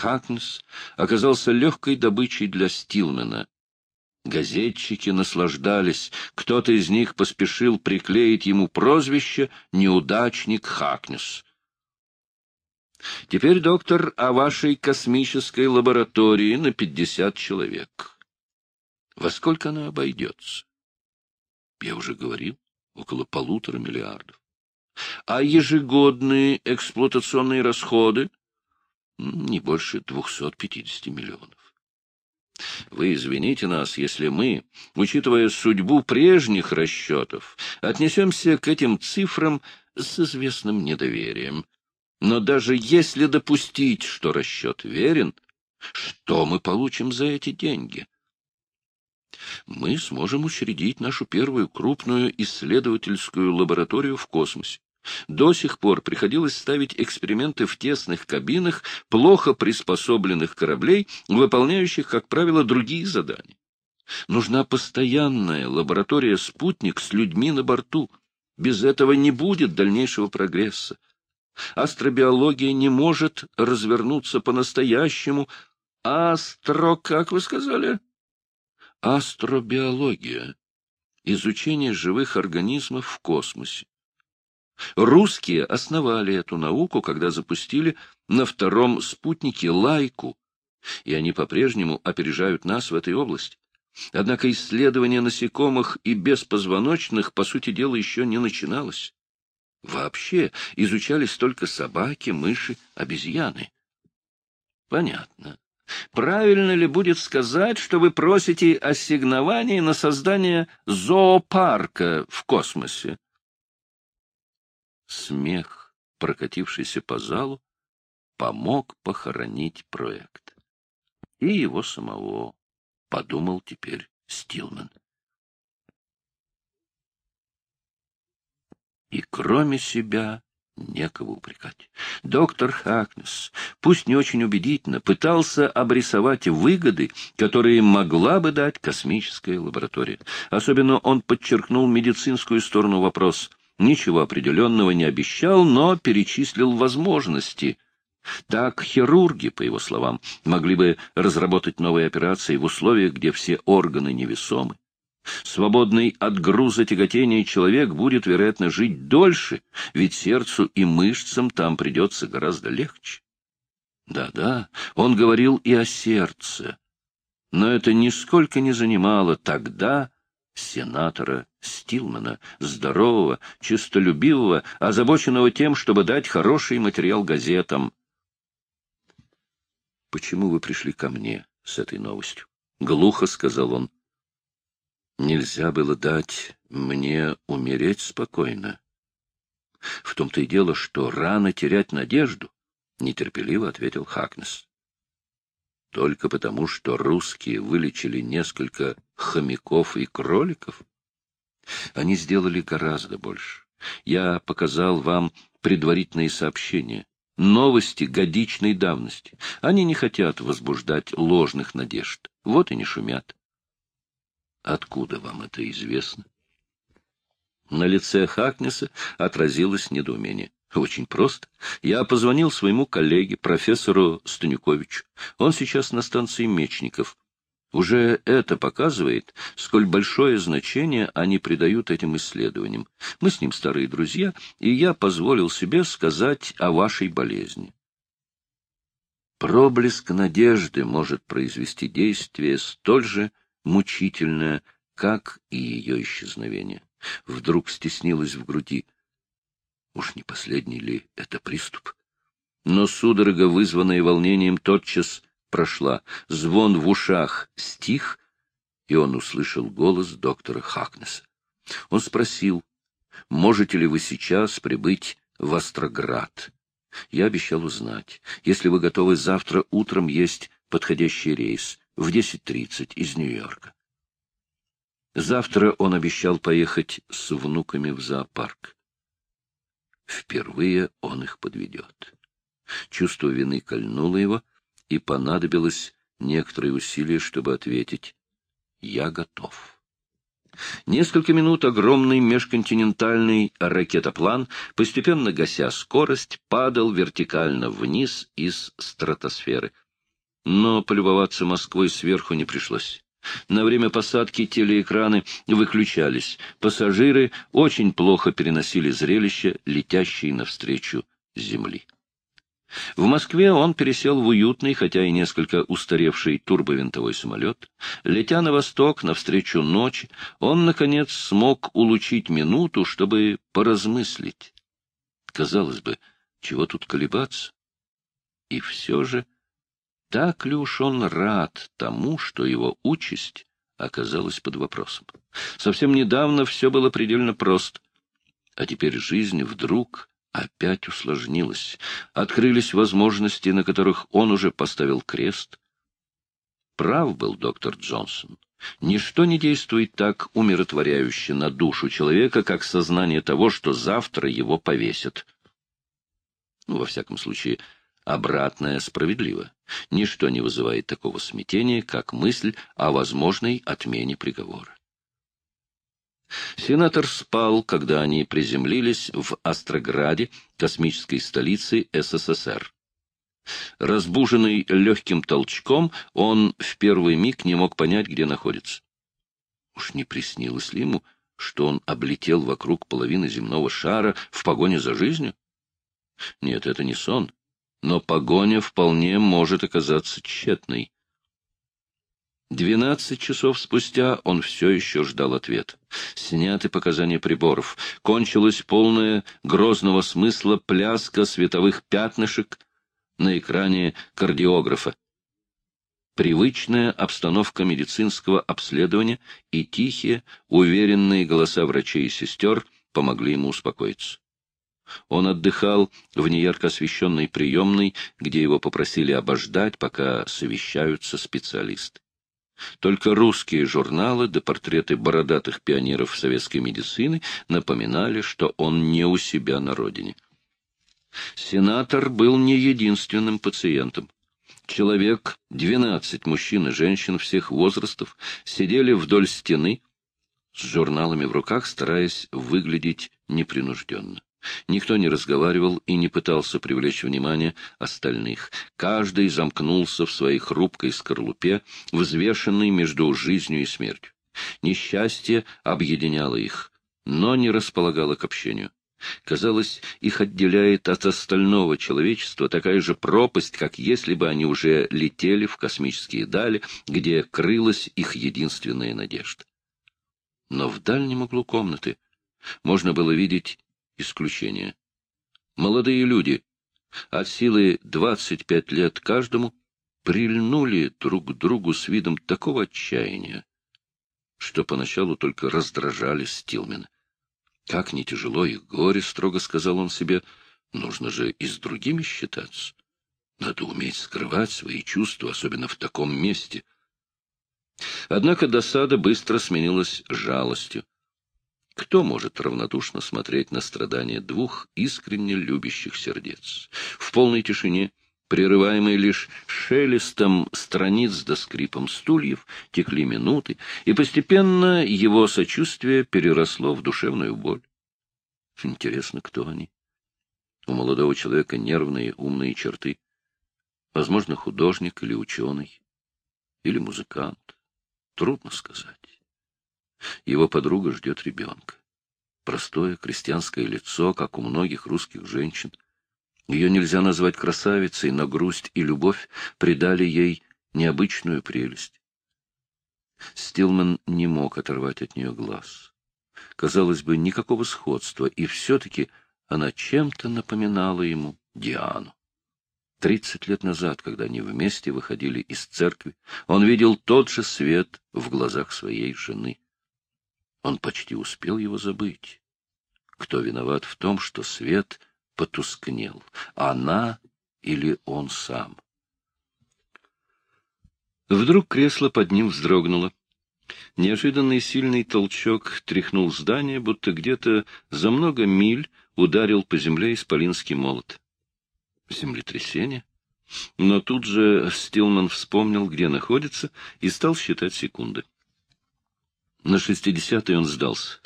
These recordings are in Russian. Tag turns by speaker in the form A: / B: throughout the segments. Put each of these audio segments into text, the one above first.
A: Хакнес оказался легкой добычей для Стилмена. Газетчики наслаждались, кто-то из них поспешил приклеить ему прозвище «Неудачник Хакнес». Теперь, доктор, о вашей космической лаборатории на пятьдесят человек. Во сколько она обойдется? Я уже говорил, около полутора миллиардов. А ежегодные эксплуатационные расходы? Не больше двухсот пятидесяти миллионов. Вы извините нас, если мы, учитывая судьбу прежних расчетов, отнесемся к этим цифрам с известным недоверием. Но даже если допустить, что расчет верен, что мы получим за эти деньги? Мы сможем учредить нашу первую крупную исследовательскую лабораторию в космосе. До сих пор приходилось ставить эксперименты в тесных кабинах плохо приспособленных кораблей, выполняющих, как правило, другие задания. Нужна постоянная лаборатория-спутник с людьми на борту. Без этого не будет дальнейшего прогресса. Астробиология не может развернуться по-настоящему. Астро, как вы сказали? Астробиология. Изучение живых организмов в космосе. Русские основали эту науку, когда запустили на втором спутнике Лайку, и они по-прежнему опережают нас в этой области. Однако исследование насекомых и беспозвоночных, по сути дела, еще не начиналось. Вообще изучались только собаки, мыши, обезьяны. Понятно. Правильно ли будет сказать, что вы просите ассигнований на создание зоопарка в космосе? Смех, прокатившийся по залу, помог похоронить проект. И его самого, подумал теперь Стилман. И кроме себя некого упрекать. Доктор Хакнес, пусть не очень убедительно, пытался обрисовать выгоды, которые могла бы дать космическая лаборатория. Особенно он подчеркнул медицинскую сторону вопроса ничего определенного не обещал, но перечислил возможности. Так хирурги, по его словам, могли бы разработать новые операции в условиях, где все органы невесомы. Свободный от груза тяготения человек будет, вероятно, жить дольше, ведь сердцу и мышцам там придется гораздо легче. Да-да, он говорил и о сердце. Но это нисколько не занимало тогда сенатора Стилмана, здорового, честолюбивого, озабоченного тем, чтобы дать хороший материал газетам. — Почему вы пришли ко мне с этой новостью? — глухо сказал он. — Нельзя было дать мне умереть спокойно. — В том-то и дело, что рано терять надежду, — нетерпеливо ответил Хакнес. — Только потому, что русские вылечили несколько хомяков и кроликов? Они сделали гораздо больше. Я показал вам предварительные сообщения, новости годичной давности. Они не хотят возбуждать ложных надежд. Вот и не шумят. Откуда вам это известно? На лице Хакнеса отразилось недоумение. Очень просто. Я позвонил своему коллеге, профессору Станюковичу. Он сейчас на станции Мечников. Уже это показывает, сколь большое значение они придают этим исследованиям. Мы с ним старые друзья, и я позволил себе сказать о вашей болезни. Проблеск надежды может произвести действие столь же мучительное, как и ее исчезновение. Вдруг стеснилось в груди. Уж не последний ли это приступ? Но судорога, вызванная волнением, тотчас прошла, звон в ушах стих, и он услышал голос доктора Хакнеса. Он спросил, можете ли вы сейчас прибыть в Остроград? Я обещал узнать, если вы готовы завтра утром есть подходящий рейс в 10.30 из Нью-Йорка. Завтра он обещал поехать с внуками в зоопарк. Впервые он их подведет. Чувство вины кольнуло его, и понадобилось некоторые усилия, чтобы ответить «Я готов». Несколько минут огромный межконтинентальный ракетоплан, постепенно гася скорость, падал вертикально вниз из стратосферы. но полюбоваться Москвой сверху не пришлось. На время посадки телеэкраны выключались. Пассажиры очень плохо переносили зрелище, летящей навстречу земли. В Москве он пересел в уютный, хотя и несколько устаревший турбовинтовой самолет. Летя на восток, навстречу ночи, он, наконец, смог улучить минуту, чтобы поразмыслить. Казалось бы, чего тут колебаться? И все же, так ли уж он рад тому, что его участь оказалась под вопросом? Совсем недавно все было предельно просто, а теперь жизнь вдруг опять усложнилось. Открылись возможности, на которых он уже поставил крест. Прав был доктор Джонсон. Ничто не действует так умиротворяюще на душу человека, как сознание того, что завтра его повесят. Ну, во всяком случае, обратное справедливо. Ничто не вызывает такого смятения, как мысль о возможной отмене приговора. Сенатор спал, когда они приземлились в Острограде, космической столице СССР. Разбуженный легким толчком, он в первый миг не мог понять, где находится. Уж не приснилось ли ему, что он облетел вокруг половины земного шара в погоне за жизнью? Нет, это не сон, но погоня вполне может оказаться тщетной. Двенадцать часов спустя он все еще ждал ответа. Сняты показания приборов. Кончилась полная грозного смысла пляска световых пятнышек на экране кардиографа. Привычная обстановка медицинского обследования и тихие, уверенные голоса врачей и сестер помогли ему успокоиться. Он отдыхал в неярко освещенной приемной, где его попросили обождать, пока совещаются специалисты. Только русские журналы да портреты бородатых пионеров советской медицины напоминали, что он не у себя на родине. Сенатор был не единственным пациентом. Человек, двенадцать мужчин и женщин всех возрастов, сидели вдоль стены с журналами в руках, стараясь выглядеть непринужденно. Никто не разговаривал и не пытался привлечь внимание остальных. Каждый замкнулся в своей хрупкой скорлупе, взвешенной между жизнью и смертью. Несчастье объединяло их, но не располагало к общению. Казалось, их отделяет от остального человечества такая же пропасть, как если бы они уже летели в космические дали, где крылась их единственная надежда. Но в дальнем углу комнаты можно было видеть исключение. Молодые люди, от силы 25 лет каждому, прильнули друг к другу с видом такого отчаяния, что поначалу только раздражали Стилмена. Как не тяжело их горе, строго сказал он себе, нужно же и с другими считаться. Надо уметь скрывать свои чувства, особенно в таком месте. Однако досада быстро сменилась жалостью. Кто может равнодушно смотреть на страдания двух искренне любящих сердец? В полной тишине, прерываемой лишь шелестом страниц да скрипом стульев, текли минуты, и постепенно его сочувствие переросло в душевную боль. Интересно, кто они? У молодого человека нервные, умные черты. Возможно, художник или ученый, или музыкант. Трудно сказать. Его подруга ждет ребенка. Простое крестьянское лицо, как у многих русских женщин. Ее нельзя назвать красавицей, но грусть и любовь придали ей необычную прелесть. Стилман не мог оторвать от нее глаз. Казалось бы, никакого сходства, и все-таки она чем-то напоминала ему Диану. Тридцать лет назад, когда они вместе выходили из церкви, он видел тот же свет в глазах своей жены. Он почти успел его забыть. Кто виноват в том, что свет потускнел? Она или он сам? Вдруг кресло под ним вздрогнуло. Неожиданный сильный толчок тряхнул здание, будто где-то за много миль ударил по земле исполинский молот. Землетрясение? Но тут же Стилман вспомнил, где находится, и стал считать секунды. На шестидесятый он сдался.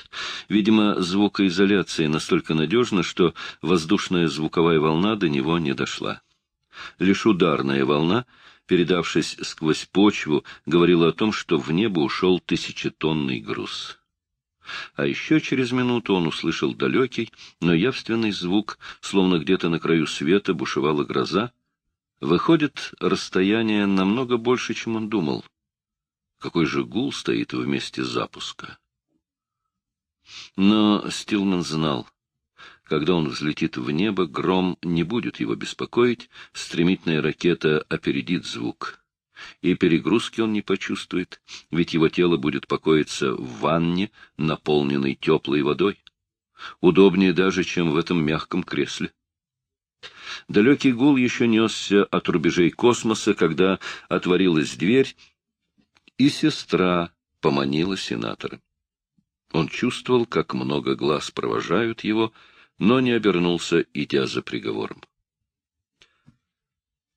A: Видимо, звукоизоляция настолько надежна, что воздушная звуковая волна до него не дошла. Лишь ударная волна, передавшись сквозь почву, говорила о том, что в небо ушел тысячетонный груз. А еще через минуту он услышал далекий, но явственный звук, словно где-то на краю света бушевала гроза. Выходит, расстояние намного больше, чем он думал. Какой же гул стоит в месте запуска? Но Стилман знал, когда он взлетит в небо, гром не будет его беспокоить, стремительная ракета опередит звук. И перегрузки он не почувствует, ведь его тело будет покоиться в ванне, наполненной теплой водой. Удобнее даже, чем в этом мягком кресле. Далекий гул еще несся от рубежей космоса, когда отворилась дверь, и сестра поманила сенатора. Он чувствовал, как много глаз провожают его, но не обернулся, идя за приговором.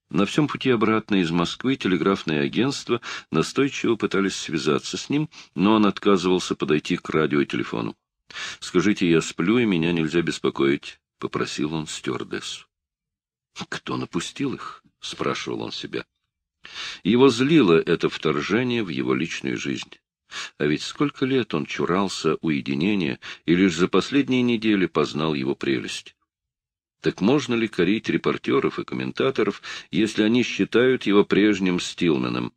A: На всем пути обратно из Москвы телеграфные агентства настойчиво пытались связаться с ним, но он отказывался подойти к радиотелефону. — Скажите, я сплю, и меня нельзя беспокоить, — попросил он стюардессу. — Кто напустил их? — спрашивал он себя. Его злило это вторжение в его личную жизнь. А ведь сколько лет он чурался уединения и лишь за последние недели познал его прелесть. Так можно ли корить репортеров и комментаторов, если они считают его прежним Стилменом?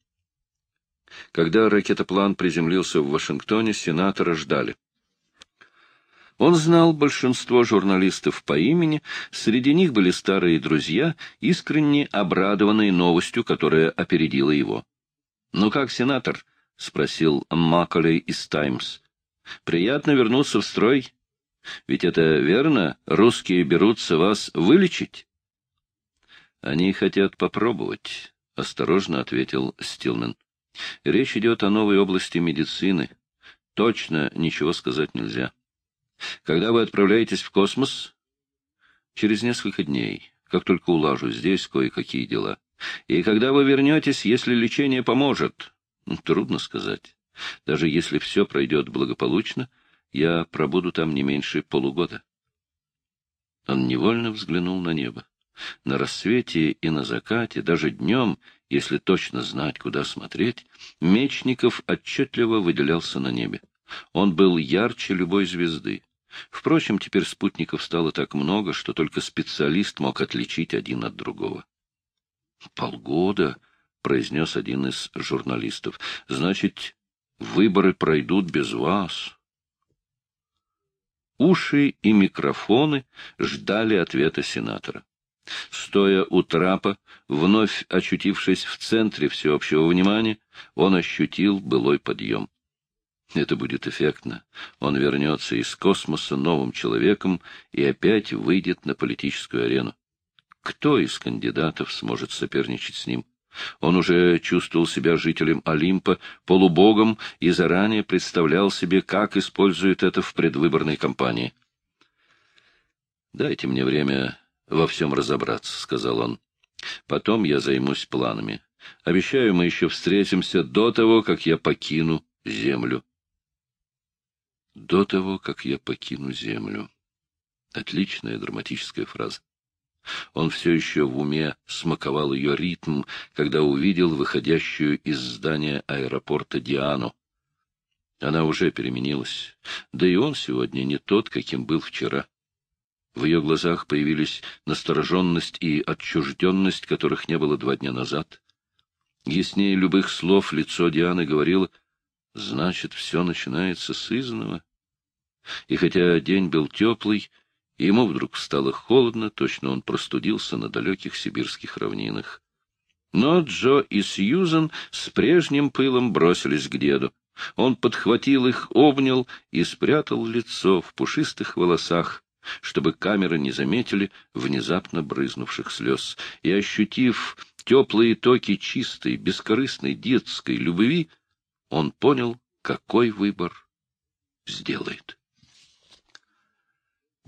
A: Когда ракетоплан приземлился в Вашингтоне, сенатора ждали. Он знал большинство журналистов по имени, среди них были старые друзья, искренне обрадованные новостью, которая опередила его. — Ну как, сенатор? — спросил Макколей из «Таймс». — Приятно вернуться в строй. Ведь это верно, русские берутся вас вылечить? — Они хотят попробовать, — осторожно ответил Стилмен. — Речь идет о новой области медицины. Точно ничего сказать нельзя. — когда вы отправляетесь в космос? Через несколько дней, как только улажу здесь кое-какие дела. И когда вы вернетесь, если лечение поможет? Ну, трудно сказать. Даже если все пройдет благополучно, я пробуду там не меньше полугода. Он невольно взглянул на небо. На рассвете и на закате, даже днем, если точно знать, куда смотреть, Мечников отчетливо выделялся на небе. Он был ярче любой звезды. Впрочем, теперь спутников стало так много, что только специалист мог отличить один от другого. «Полгода», — произнес один из журналистов, — «значит, выборы пройдут без вас». Уши и микрофоны ждали ответа сенатора. Стоя у трапа, вновь очутившись в центре всеобщего внимания, он ощутил былой подъем. Это будет эффектно. Он вернется из космоса новым человеком и опять выйдет на политическую арену. Кто из кандидатов сможет соперничать с ним? Он уже чувствовал себя жителем Олимпа, полубогом, и заранее представлял себе, как использует это в предвыборной кампании. «Дайте мне время во всем разобраться», — сказал он. «Потом я займусь планами. Обещаю, мы еще встретимся до того, как я покину Землю» до того, как я покину землю. Отличная драматическая фраза. Он все еще в уме смаковал ее ритм, когда увидел выходящую из здания аэропорта Диану. Она уже переменилась, да и он сегодня не тот, каким был вчера. В ее глазах появились настороженность и отчужденность, которых не было два дня назад. Яснее любых слов лицо Дианы говорило, значит, все начинается с изного. И хотя день был теплый, ему вдруг стало холодно, точно он простудился на далеких сибирских равнинах. Но Джо и Сьюзен с прежним пылом бросились к деду. Он подхватил их, обнял и спрятал лицо в пушистых волосах, чтобы камеры не заметили внезапно брызнувших слез. И, ощутив теплые токи чистой, бескорыстной детской любви, он понял, какой выбор сделает.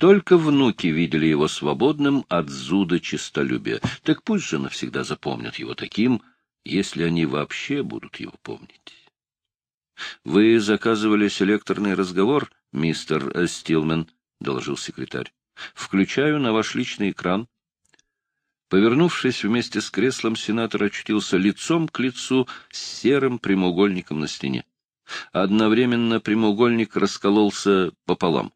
A: Только внуки видели его свободным от зуда честолюбия. Так пусть же навсегда запомнят его таким, если они вообще будут его помнить. — Вы заказывали селекторный разговор, мистер Стилмен, — доложил секретарь. — Включаю на ваш личный экран. Повернувшись вместе с креслом, сенатор очутился лицом к лицу с серым прямоугольником на стене. Одновременно прямоугольник раскололся пополам.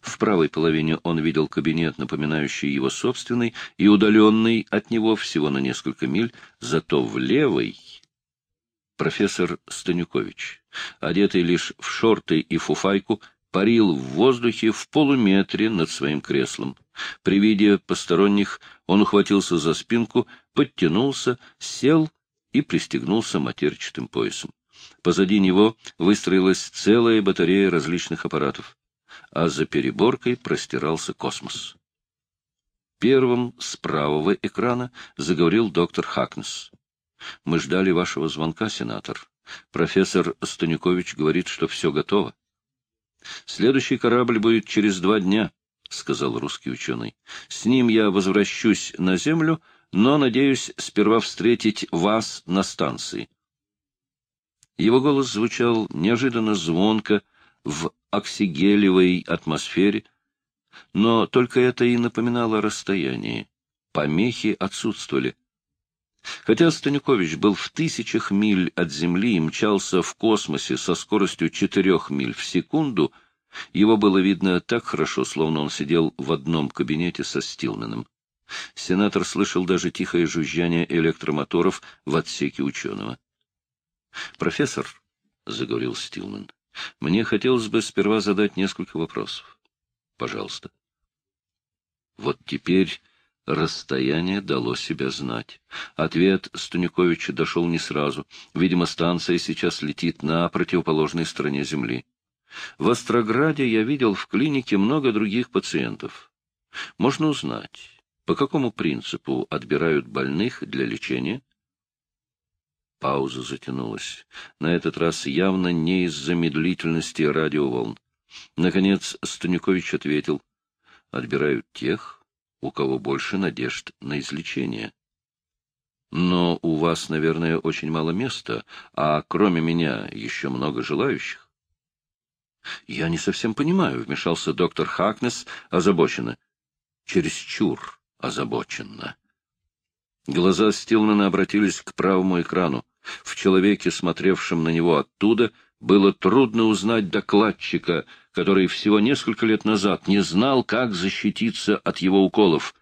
A: В правой половине он видел кабинет, напоминающий его собственный, и удаленный от него всего на несколько миль, зато в левой — профессор Станюкович, одетый лишь в шорты и фуфайку, парил в воздухе в полуметре над своим креслом. При виде посторонних он ухватился за спинку, подтянулся, сел и пристегнулся матерчатым поясом. Позади него выстроилась целая батарея различных аппаратов а за переборкой простирался космос. Первым с правого экрана заговорил доктор Хакнес. «Мы ждали вашего звонка, сенатор. Профессор Станюкович говорит, что все готово. Следующий корабль будет через два дня», — сказал русский ученый. «С ним я возвращусь на Землю, но надеюсь сперва встретить вас на станции». Его голос звучал неожиданно звонко, в оксигелевой атмосфере, но только это и напоминало расстояние. Помехи отсутствовали. Хотя Станюкович был в тысячах миль от Земли и мчался в космосе со скоростью четырех миль в секунду, его было видно так хорошо, словно он сидел в одном кабинете со Стилменом. Сенатор слышал даже тихое жужжание электромоторов в отсеке ученого. — Профессор, — заговорил Стилман, мне хотелось бы сперва задать несколько вопросов. Пожалуйста. Вот теперь расстояние дало себя знать. Ответ Станюковича дошел не сразу. Видимо, станция сейчас летит на противоположной стороне Земли. В Острограде я видел в клинике много других пациентов. Можно узнать, по какому принципу отбирают больных для лечения? Пауза затянулась. На этот раз явно не из-за медлительности радиоволн. Наконец Станюкович ответил. Отбирают тех, у кого больше надежд на излечение. Но у вас, наверное, очень мало места, а кроме меня еще много желающих. Я не совсем понимаю, вмешался доктор Хакнес озабоченно. Чересчур озабоченно. Глаза Стилмана обратились к правому экрану. В человеке, смотревшем на него оттуда, было трудно узнать докладчика, который всего несколько лет назад не знал, как защититься от его уколов.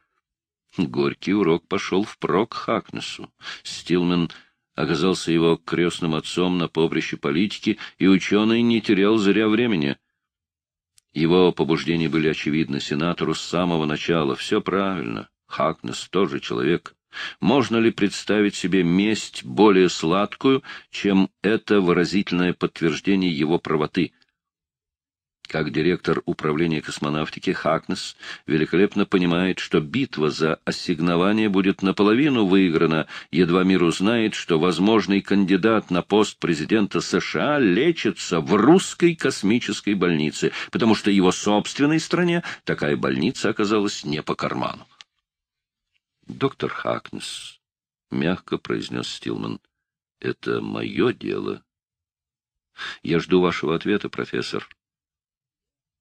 A: Горький урок пошел впрок Хакнесу. Стилман оказался его крестным отцом на поприще политики, и ученый не терял зря времени. Его побуждения были очевидны сенатору с самого начала. Все правильно. Хакнес тоже человек. Можно ли представить себе месть более сладкую, чем это выразительное подтверждение его правоты? Как директор управления космонавтики Хакнес великолепно понимает, что битва за ассигнование будет наполовину выиграна, едва мир узнает, что возможный кандидат на пост президента США лечится в русской космической больнице, потому что его собственной стране такая больница оказалась не по карману. — Доктор Хакнес, — мягко произнес Стилман, — это мое дело. — Я жду вашего ответа, профессор.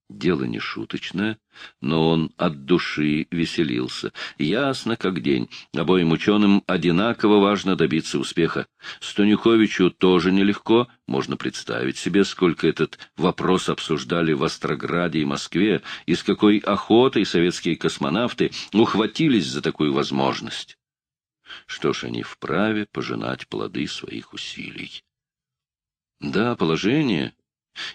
A: Дело не шуточное, но он от души веселился. Ясно как день. Обоим ученым одинаково важно добиться успеха. Станюховичу тоже нелегко. Можно представить себе, сколько этот вопрос обсуждали в Острограде и Москве, и с какой охотой советские космонавты ухватились за такую возможность. Что ж, они вправе пожинать плоды своих усилий. Да, положение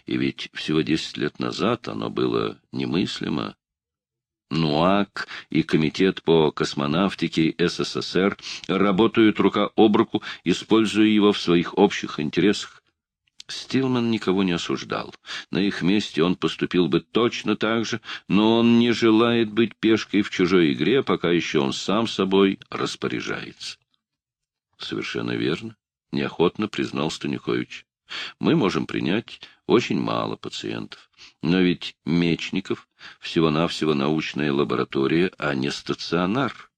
A: и ведь всего десять лет назад оно было немыслимо. НУАК и Комитет по космонавтике СССР работают рука об руку, используя его в своих общих интересах. Стилман никого не осуждал. На их месте он поступил бы точно так же, но он не желает быть пешкой в чужой игре, пока еще он сам собой распоряжается. — Совершенно верно, — неохотно признал Станюкович. — Мы можем принять очень мало пациентов. Но ведь Мечников всего-навсего научная лаборатория, а не стационар.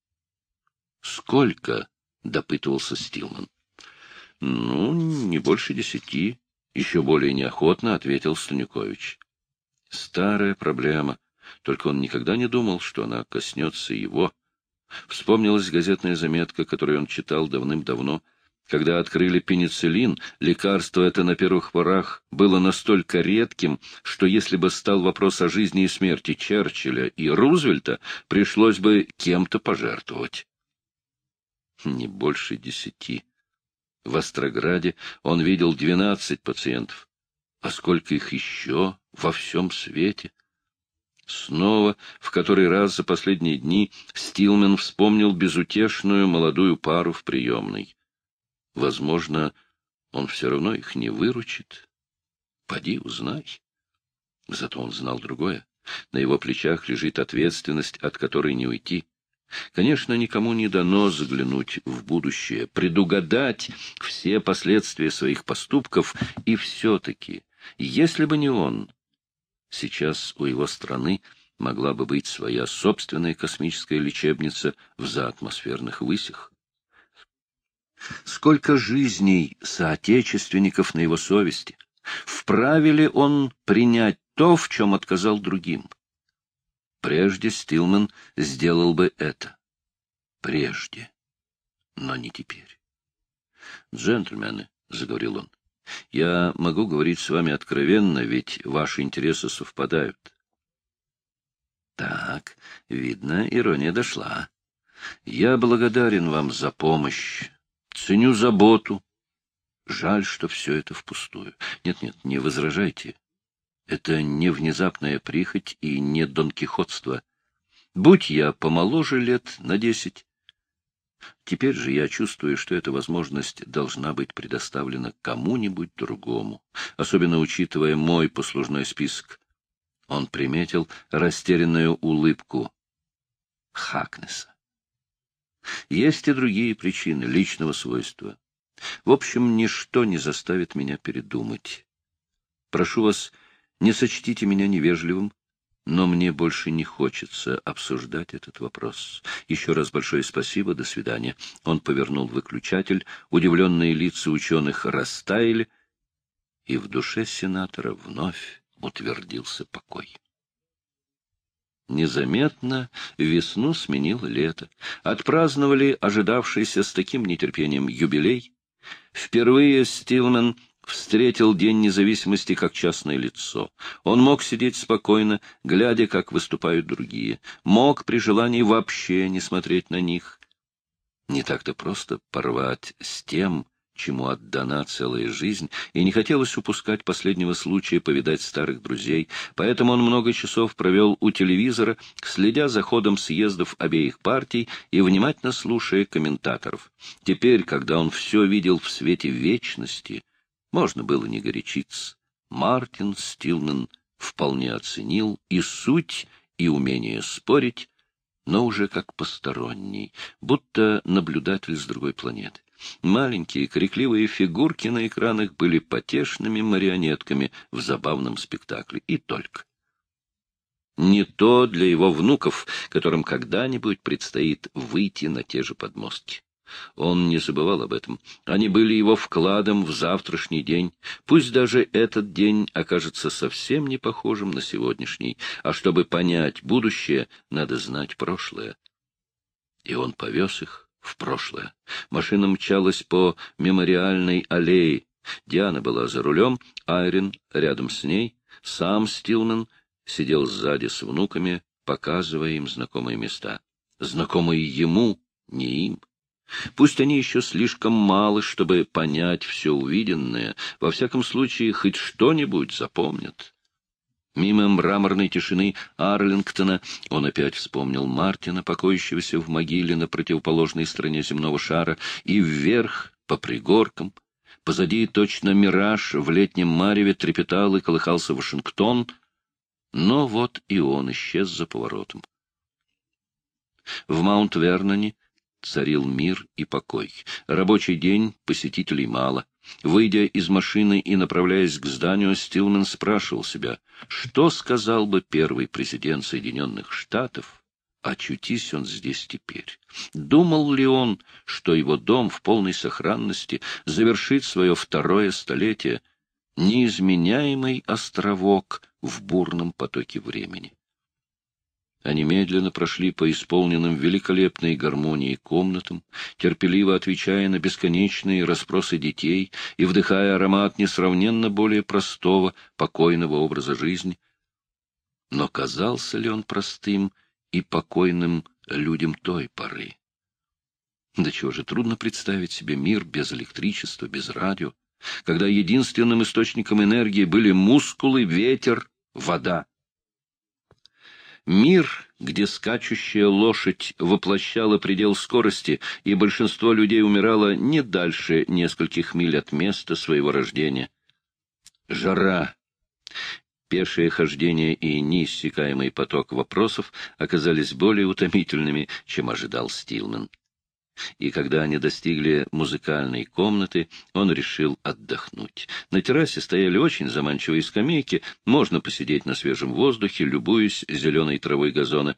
A: Сколько? — допытывался Стилман. — Ну, не больше десяти. Еще более неохотно ответил Станюкович. Старая проблема. Только он никогда не думал, что она коснется его. Вспомнилась газетная заметка, которую он читал давным-давно. Когда открыли пенициллин, лекарство это на первых порах было настолько редким, что если бы стал вопрос о жизни и смерти Черчилля и Рузвельта, пришлось бы кем-то пожертвовать. Не больше десяти. В Острограде он видел двенадцать пациентов. А сколько их еще во всем свете? Снова, в который раз за последние дни, Стилмен вспомнил безутешную молодую пару в приемной. Возможно, он все равно их не выручит. Поди, узнай. Зато он знал другое. На его плечах лежит ответственность, от которой не уйти. Конечно, никому не дано заглянуть в будущее, предугадать все последствия своих поступков, и все-таки, если бы не он, Сейчас у его страны могла бы быть своя собственная космическая лечебница в заатмосферных высях. Сколько жизней соотечественников на его совести! Вправе ли он принять то, в чем отказал другим? Прежде Стилман сделал бы это. Прежде. Но не теперь. «Джентльмены», — заговорил он, я могу говорить с вами откровенно, ведь ваши интересы совпадают. Так, видно, ирония дошла. Я благодарен вам за помощь, ценю заботу. Жаль, что все это впустую. Нет-нет, не возражайте. Это не внезапная прихоть и не донкихотство. Будь я помоложе лет на десять, Теперь же я чувствую, что эта возможность должна быть предоставлена кому-нибудь другому, особенно учитывая мой послужной список. Он приметил растерянную улыбку Хакнеса. Есть и другие причины личного свойства. В общем, ничто не заставит меня передумать. Прошу вас, не сочтите меня невежливым, но мне больше не хочется обсуждать этот вопрос. Еще раз большое спасибо, до свидания. Он повернул выключатель, удивленные лица ученых растаяли, и в душе сенатора вновь утвердился покой. Незаметно весну сменило лето. Отпраздновали ожидавшийся с таким нетерпением юбилей. Впервые Стивен встретил День независимости как частное лицо. Он мог сидеть спокойно, глядя, как выступают другие. Мог при желании вообще не смотреть на них. Не так-то просто порвать с тем, чему отдана целая жизнь, и не хотелось упускать последнего случая повидать старых друзей, поэтому он много часов провел у телевизора, следя за ходом съездов обеих партий и внимательно слушая комментаторов. Теперь, когда он все видел в свете вечности, можно было не горячиться. Мартин Стилман вполне оценил и суть, и умение спорить, но уже как посторонний, будто наблюдатель с другой планеты. Маленькие крикливые фигурки на экранах были потешными марионетками в забавном спектакле, и только. Не то для его внуков, которым когда-нибудь предстоит выйти на те же подмостки. Он не забывал об этом. Они были его вкладом в завтрашний день. Пусть даже этот день окажется совсем не похожим на сегодняшний, а чтобы понять будущее, надо знать прошлое. И он повез их в прошлое. Машина мчалась по мемориальной аллее. Диана была за рулем, Айрин рядом с ней. Сам Стилман сидел сзади с внуками, показывая им знакомые места. Знакомые ему, не им. Пусть они еще слишком малы, чтобы понять все увиденное, во всяком случае хоть что-нибудь запомнят. Мимо мраморной тишины Арлингтона он опять вспомнил Мартина, покоящегося в могиле на противоположной стороне земного шара, и вверх, по пригоркам. Позади точно мираж в летнем мареве трепетал и колыхался Вашингтон, но вот и он исчез за поворотом. В Маунт-Верноне царил мир и покой. Рабочий день, посетителей мало. Выйдя из машины и направляясь к зданию, Стилман спрашивал себя, что сказал бы первый президент Соединенных Штатов, очутись он здесь теперь. Думал ли он, что его дом в полной сохранности завершит свое второе столетие, неизменяемый островок в бурном потоке времени? Они медленно прошли по исполненным великолепной гармонии комнатам, терпеливо отвечая на бесконечные расспросы детей и вдыхая аромат несравненно более простого, покойного образа жизни. Но казался ли он простым и покойным людям той поры? Да чего же трудно представить себе мир без электричества, без радио, когда единственным источником энергии были мускулы, ветер, вода. Мир, где скачущая лошадь воплощала предел скорости, и большинство людей умирало не дальше нескольких миль от места своего рождения. Жара. Пешее хождение и неиссякаемый поток вопросов оказались более утомительными, чем ожидал Стилман и когда они достигли музыкальной комнаты, он решил отдохнуть. На террасе стояли очень заманчивые скамейки, можно посидеть на свежем воздухе, любуясь зеленой травой газона.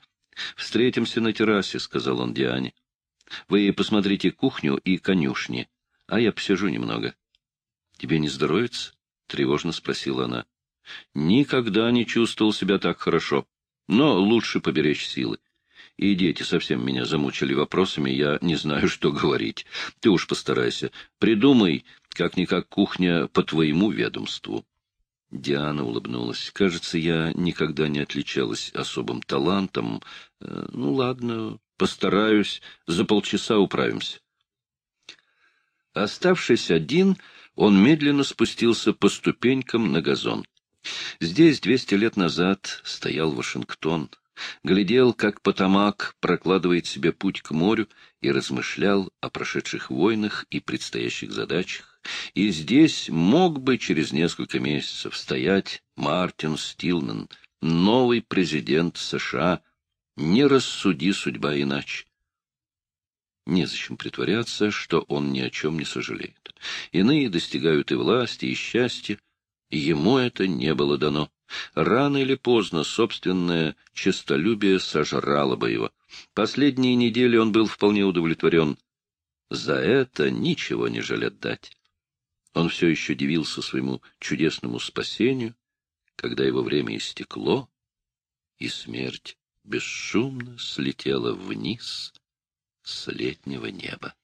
A: «Встретимся на террасе», — сказал он Диане. «Вы посмотрите кухню и конюшни, а я посижу немного». «Тебе не здоровится?» — тревожно спросила она. «Никогда не чувствовал себя так хорошо, но лучше поберечь силы и дети совсем меня замучили вопросами, я не знаю, что говорить. Ты уж постарайся. Придумай, как-никак кухня по твоему ведомству. Диана улыбнулась. Кажется, я никогда не отличалась особым талантом. Э, ну, ладно, постараюсь. За полчаса управимся. Оставшись один, он медленно спустился по ступенькам на газон. Здесь двести лет назад стоял Вашингтон — глядел, как Потамак прокладывает себе путь к морю, и размышлял о прошедших войнах и предстоящих задачах. И здесь мог бы через несколько месяцев стоять Мартин Стилман, новый президент США, не рассуди судьба иначе. Незачем притворяться, что он ни о чем не сожалеет. Иные достигают и власти, и счастья, ему это не было дано. Рано или поздно собственное честолюбие сожрало бы его. Последние недели он был вполне удовлетворен. За это ничего не жалят дать. Он все еще дивился своему чудесному спасению, когда его время истекло, и смерть бесшумно слетела вниз с летнего неба.